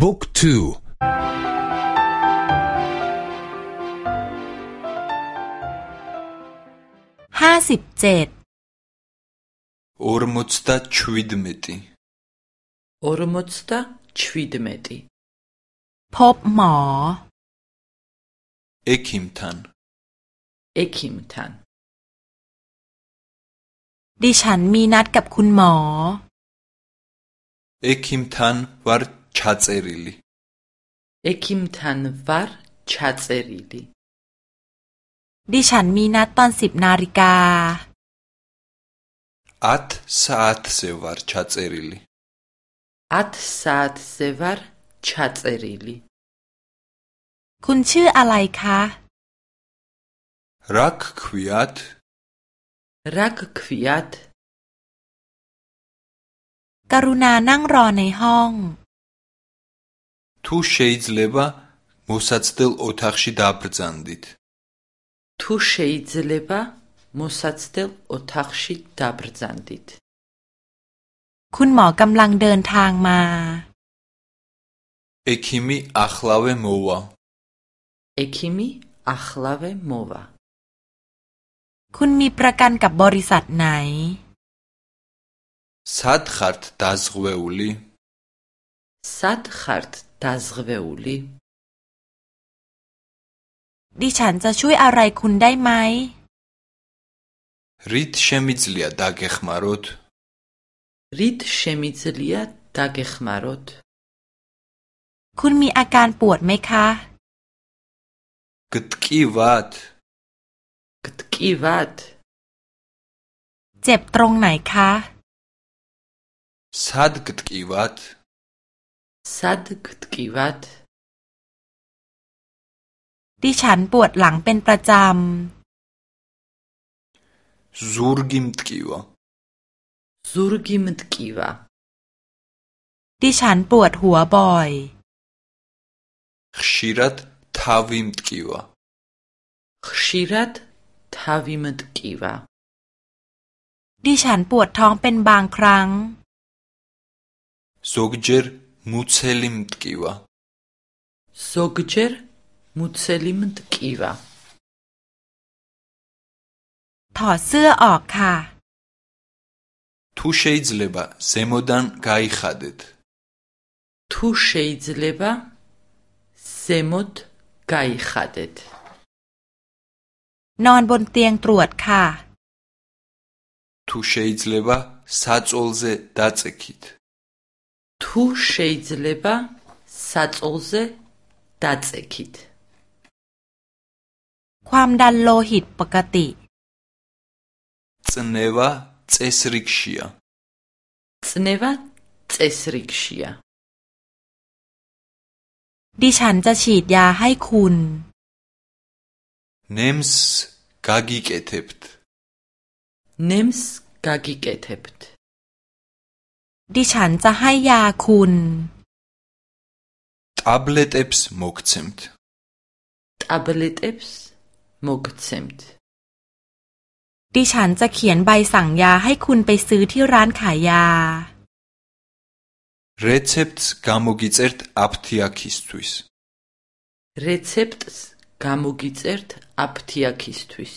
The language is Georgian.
บุ๊กทูห้าสิบเจ็ดอร์มุตตาชวิดเมติอร์มุตตาชวิดเมติพบหมอเอคิมทันเอคิมทันดิฉันมีนัดกับคุณหมอ ექიმთან ვარ ჩაწერილი ექიმთან ვარ ჩაწერილი ดิฉันมีนัดตอนสิบนาฬิกา 10 საათზე ვარ ჩაწერილი 10 საათზე ვარ ჩაწერილი คุณชื่ออะไรคะ რა გქვიათ რა გქვიათ กรุณานั่งรอในห้อง თუ შეიძლება მოსაცდელ ოთახში დაბრძანდით თუ შეიძლება მოსაცდელ ოთახში დაბრძანდით คุณหมอกำลังเดินทางมา ექიმი ახლავე მოვა ექიმი ახლავე მოვა คุณมีประกันกับบริษัทไหน სად ხართ დაზღვეული სად ხართ დაზღვეული ดิฉันจะช่วยอะไรคุณได้ไหม რით შემიძლია დაგეხმაროთ რით შემიძლია დაგეხმაროთ คุณมีอาการปวดไหมคะ გტკივათ გტკივათ เจ็บตรงไหนคะ სად გტკივათ სად გტკივათ ดิฉันปวดหลังเป็นประจ ზურგი მტკივა ზურგი მტკივა ำ ดิฉันปวดหัวบ่อย ხშირად თავი მტკივა ხშირად თავი მტკივა ดิฉันปวดท้องเป็นบางครั้ง ზოგჯერ მუცელი მტკივა ზოგჯერ მუცელი მტკივა ถอดเสื้อออกค่ะ თუ შეიძლება ზემოდან გაიხადეთ თუ შეიძლება ზემოთ გაიხადეთ นอนบนเตียงตรวจค่ะ თუ შეიძლება საწოლზე დაწექით თუ შეიძლება საწოლზე დაწექით ความดันโลหิตปกติ წნევა წესრიგშია წნევა წესრიგშია ดิฉันจะฉีดยาให้คุณ ნემს გაგიკეთებთ ნემს გაგიკეთებთ ดิฉันจะให้ยาคุณ ტაბლეტებს მოგცემთ ტაბლეტებს მოგცემთ ดิฉันจะเขียนใบสั่งยาให้คุณไปซื้อที่ร้านขายยา რეცეპტს გამოგიწერთ აფთიაქისთვის რეცეპტს გამოგიწერთ აფთიაქისთვის